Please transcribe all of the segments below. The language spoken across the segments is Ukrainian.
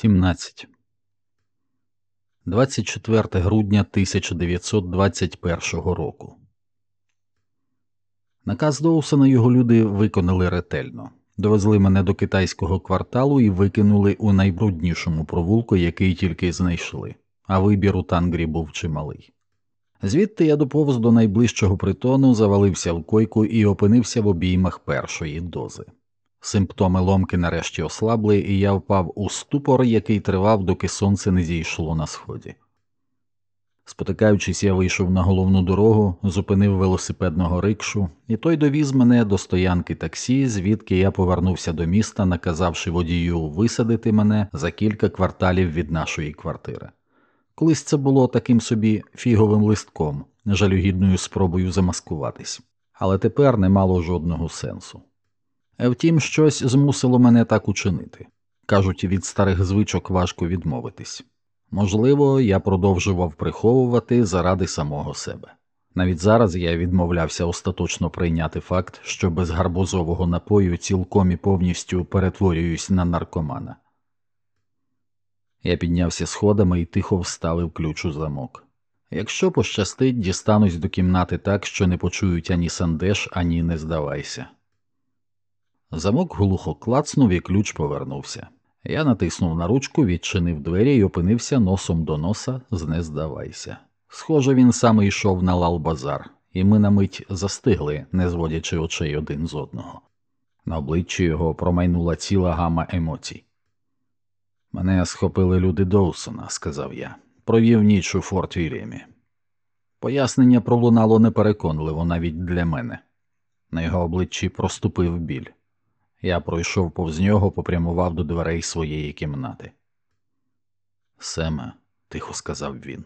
17. 24 грудня 1921 року. Наказ Доусона його люди виконали ретельно. Довезли мене до китайського кварталу і викинули у найбруднішому провулку, який тільки знайшли, а вибір у тангрі був чималий. Звідти я доповз до найближчого притону, завалився в койку і опинився в обіймах першої дози. Симптоми ломки нарешті ослабли, і я впав у ступор, який тривав, доки сонце не зійшло на сході. Спотикаючись, я вийшов на головну дорогу, зупинив велосипедного рикшу, і той довіз мене до стоянки таксі, звідки я повернувся до міста, наказавши водію висадити мене за кілька кварталів від нашої квартири. Колись це було таким собі фіговим листком, жалюгідною спробою замаскуватись, але тепер не мало жодного сенсу. Втім, щось змусило мене так учинити. Кажуть, від старих звичок важко відмовитись. Можливо, я продовжував приховувати заради самого себе. Навіть зараз я відмовлявся остаточно прийняти факт, що без гарбузового напою цілком і повністю перетворююсь на наркомана. Я піднявся сходами і тихо вставив ключ у замок. Якщо пощастить, дістанусь до кімнати так, що не почують ані сандеш, ані не здавайся. Замок глухо клацнув і ключ повернувся. Я натиснув на ручку, відчинив двері і опинився носом до носа з не здавайся. Схоже, він саме йшов на лал-базар, і ми на мить застигли, не зводячи очей один з одного. На обличчі його промайнула ціла гама емоцій. Мене схопили люди Доусона, сказав я, провів ніч у Форт Вільямі. Пояснення пролунало непереконливо навіть для мене. На його обличчі проступив біль. Я пройшов повз нього, попрямував до дверей своєї кімнати. Семе, тихо сказав він.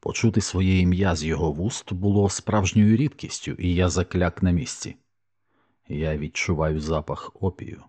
Почути своє ім'я з його вуст було справжньою рідкістю, і я закляк на місці. Я відчуваю запах опію.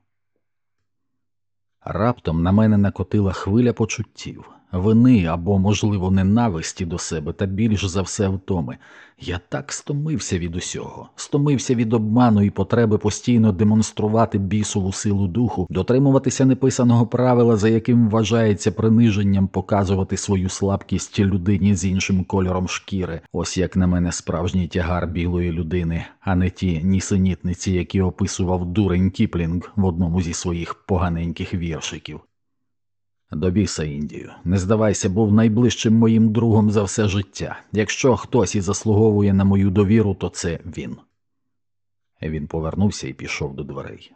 Раптом на мене накотила хвиля почуттів, вини або, можливо, ненависті до себе та більш за все втоми. Я так стомився від усього, стомився від обману і потреби постійно демонструвати бісову силу духу, дотримуватися неписаного правила, за яким вважається приниженням показувати свою слабкість людині з іншим кольором шкіри, ось як на мене справжній тягар білої людини, а не ті нісенітниці, які описував дурень Кіплінг в одному зі своїх поганеньких віршиків. До Індію, не здавайся, був найближчим моїм другом за все життя. Якщо хтось і заслуговує на мою довіру, то це він. Він повернувся і пішов до дверей.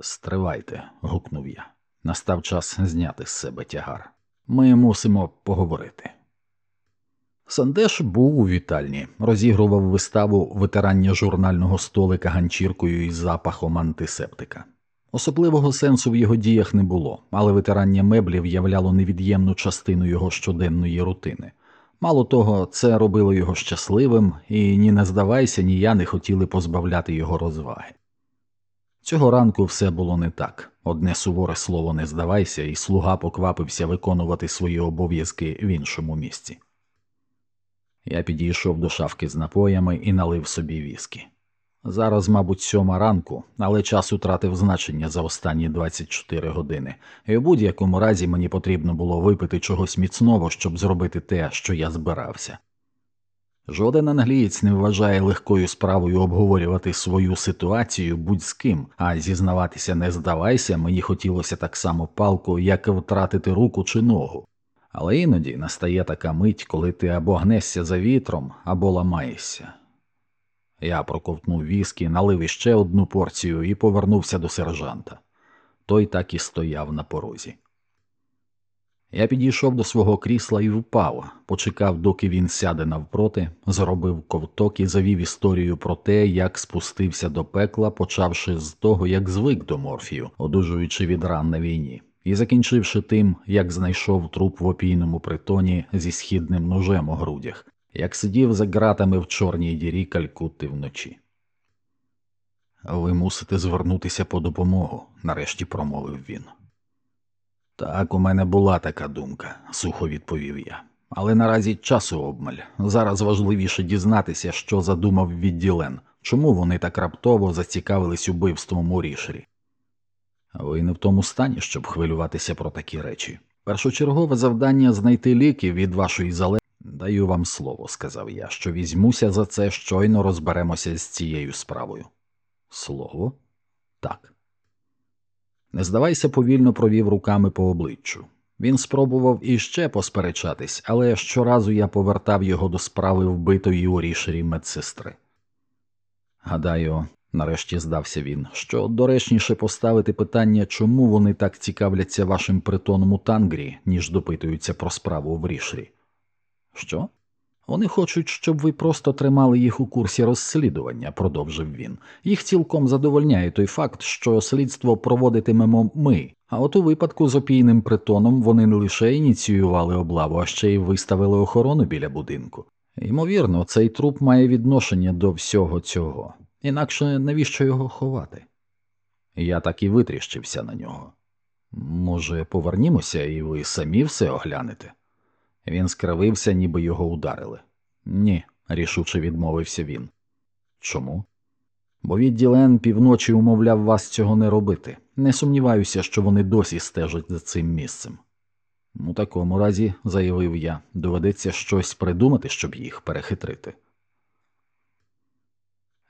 Стривайте, гукнув я. Настав час зняти з себе тягар. Ми мусимо поговорити. Сандеш був у вітальні, розігрував виставу витирання журнального столика ганчіркою із запахом антисептика. Особливого сенсу в його діях не було, але витирання меблів являло невід'ємну частину його щоденної рутини. Мало того, це робило його щасливим, і ні не здавайся, ні я не хотіли позбавляти його розваги. Цього ранку все було не так одне суворе слово не здавайся, і слуга поквапився виконувати свої обов'язки в іншому місці. Я підійшов до шафки з напоями і налив собі віскі. Зараз, мабуть, сьома ранку, але час утратив значення за останні 24 години, і в будь-якому разі мені потрібно було випити чогось міцного, щоб зробити те, що я збирався. Жоден англієць не вважає легкою справою обговорювати свою ситуацію будь з ким, а зізнаватися не здавайся, мені хотілося так само палку, як втратити руку чи ногу. Але іноді настає така мить, коли ти або гнешся за вітром, або ламаєшся. Я проковтнув віскі, налив іще одну порцію і повернувся до сержанта. Той так і стояв на порозі. Я підійшов до свого крісла і впав, почекав, доки він сяде навпроти, зробив ковток і завів історію про те, як спустився до пекла, почавши з того, як звик до морфію, одужуючи від ран на війні, і закінчивши тим, як знайшов труп в опійному притоні зі східним ножем у грудях, як сидів за ґратами в чорній дірі Калькутти вночі. Ви мусите звернутися по допомогу, нарешті промовив він. Так, у мене була така думка, сухо відповів я. Але наразі часу обмаль. Зараз важливіше дізнатися, що задумав відділен, чому вони так раптово зацікавились убивством у рішері. Ви не в тому стані, щоб хвилюватися про такі речі. Першочергове завдання знайти ліки від вашої залежності. Даю вам слово, сказав я, що візьмуся за це, щойно розберемося з цією справою. Слово? Так. Не здавайся, повільно провів руками по обличчю. Він спробував іще посперечатись, але щоразу я повертав його до справи вбитої у рішері медсестри. Гадаю, нарешті здався він, що доречніше поставити питання, чому вони так цікавляться вашим притоном у тангрі, ніж допитуються про справу в рішері. Що? Вони хочуть, щоб ви просто тримали їх у курсі розслідування, продовжив він. Їх цілком задовольняє той факт, що слідство проводитимемо ми, а от у випадку з опійним притоном вони не лише ініціювали облаву, а ще й виставили охорону біля будинку. Ймовірно, цей труп має відношення до всього цього, інакше навіщо його ховати? Я так і витріщився на нього. Може, повернімося, і ви самі все оглянете? Він скривився, ніби його ударили. Ні, рішуче відмовився він. Чому? Бо відділен півночі умовляв вас цього не робити. Не сумніваюся, що вони досі стежать за цим місцем. У такому разі, заявив я, доведеться щось придумати, щоб їх перехитрити.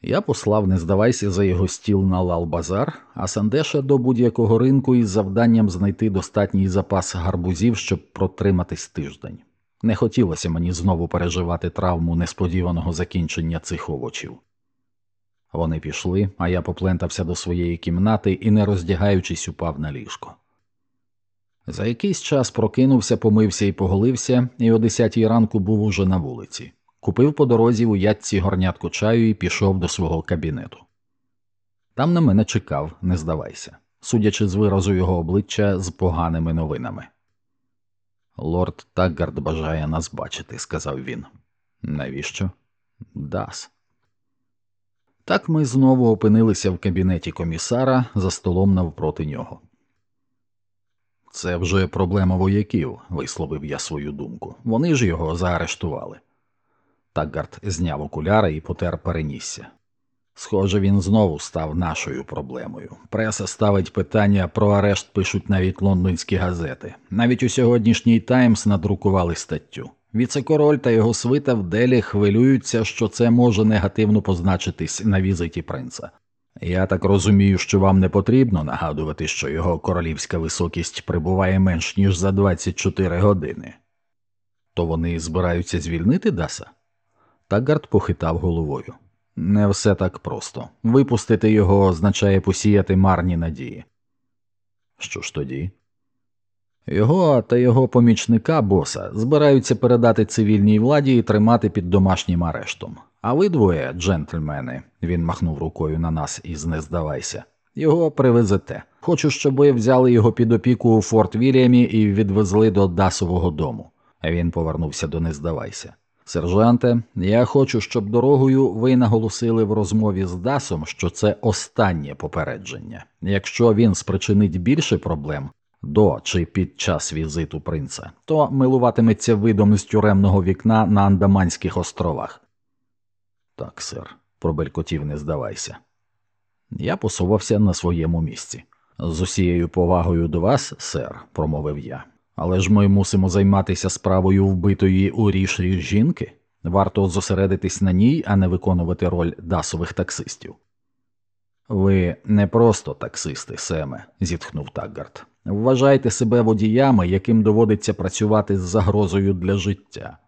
Я послав, не здавайся за його стіл на Лал-Базар, а Сандеша до будь-якого ринку із завданням знайти достатній запас гарбузів, щоб протриматись тиждень. Не хотілося мені знову переживати травму несподіваного закінчення цих овочів. Вони пішли, а я поплентався до своєї кімнати і, не роздягаючись, упав на ліжко. За якийсь час прокинувся, помився і поголився, і о десятій ранку був уже на вулиці. Купив по дорозі у ятці горнятку чаю і пішов до свого кабінету. Там на мене чекав, не здавайся, судячи з виразу його обличчя з поганими новинами. Лорд Таггард бажає нас бачити, сказав він. Навіщо? Дас. Так ми знову опинилися в кабінеті комісара за столом навпроти нього. Це вже проблема вояків, висловив я свою думку. Вони ж його заарештували. Таггард зняв окуляри і потер перенісся. Схоже, він знову став нашою проблемою. Преса ставить питання про арешт, пишуть навіть лондонські газети. Навіть у сьогоднішній Таймс надрукували статтю. Віце-король та його свита в Делі хвилюються, що це може негативно позначитись на візиті принца. Я так розумію, що вам не потрібно нагадувати, що його королівська високість прибуває менш ніж за 24 години. То вони збираються звільнити Даса? Тагард похитав головою. Не все так просто. Випустити його означає посіяти марні надії. Що ж тоді? Його та його помічника боса збираються передати цивільній владі і тримати під домашнім арештом. А ви двоє, джентльмени, він махнув рукою на нас із не здавайся, його привезете. Хочу, щоб ви взяли його під опіку у Форт Вільямі і відвезли до Дасового дому. Він повернувся до не здавайся. Сержанте, я хочу, щоб дорогою ви наголосили в розмові з Дасом, що це останнє попередження. Якщо він спричинить більше проблем до чи під час візиту принца, то милуватиметься видом з тюремного вікна на Андаманських островах. Так, сер, пробелькотів, не здавайся. Я посувався на своєму місці. З усією повагою до вас, сер, промовив я. Але ж ми мусимо займатися справою вбитої у рішрі жінки. Варто зосередитись на ній, а не виконувати роль дасових таксистів. Ви не просто таксисти, Семе, зітхнув Таггард. Вважайте себе водіями, яким доводиться працювати з загрозою для життя.